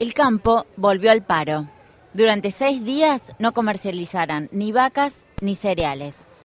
El campo volvió al paro. Durante seis días no comercializarán ni vacas ni cereales.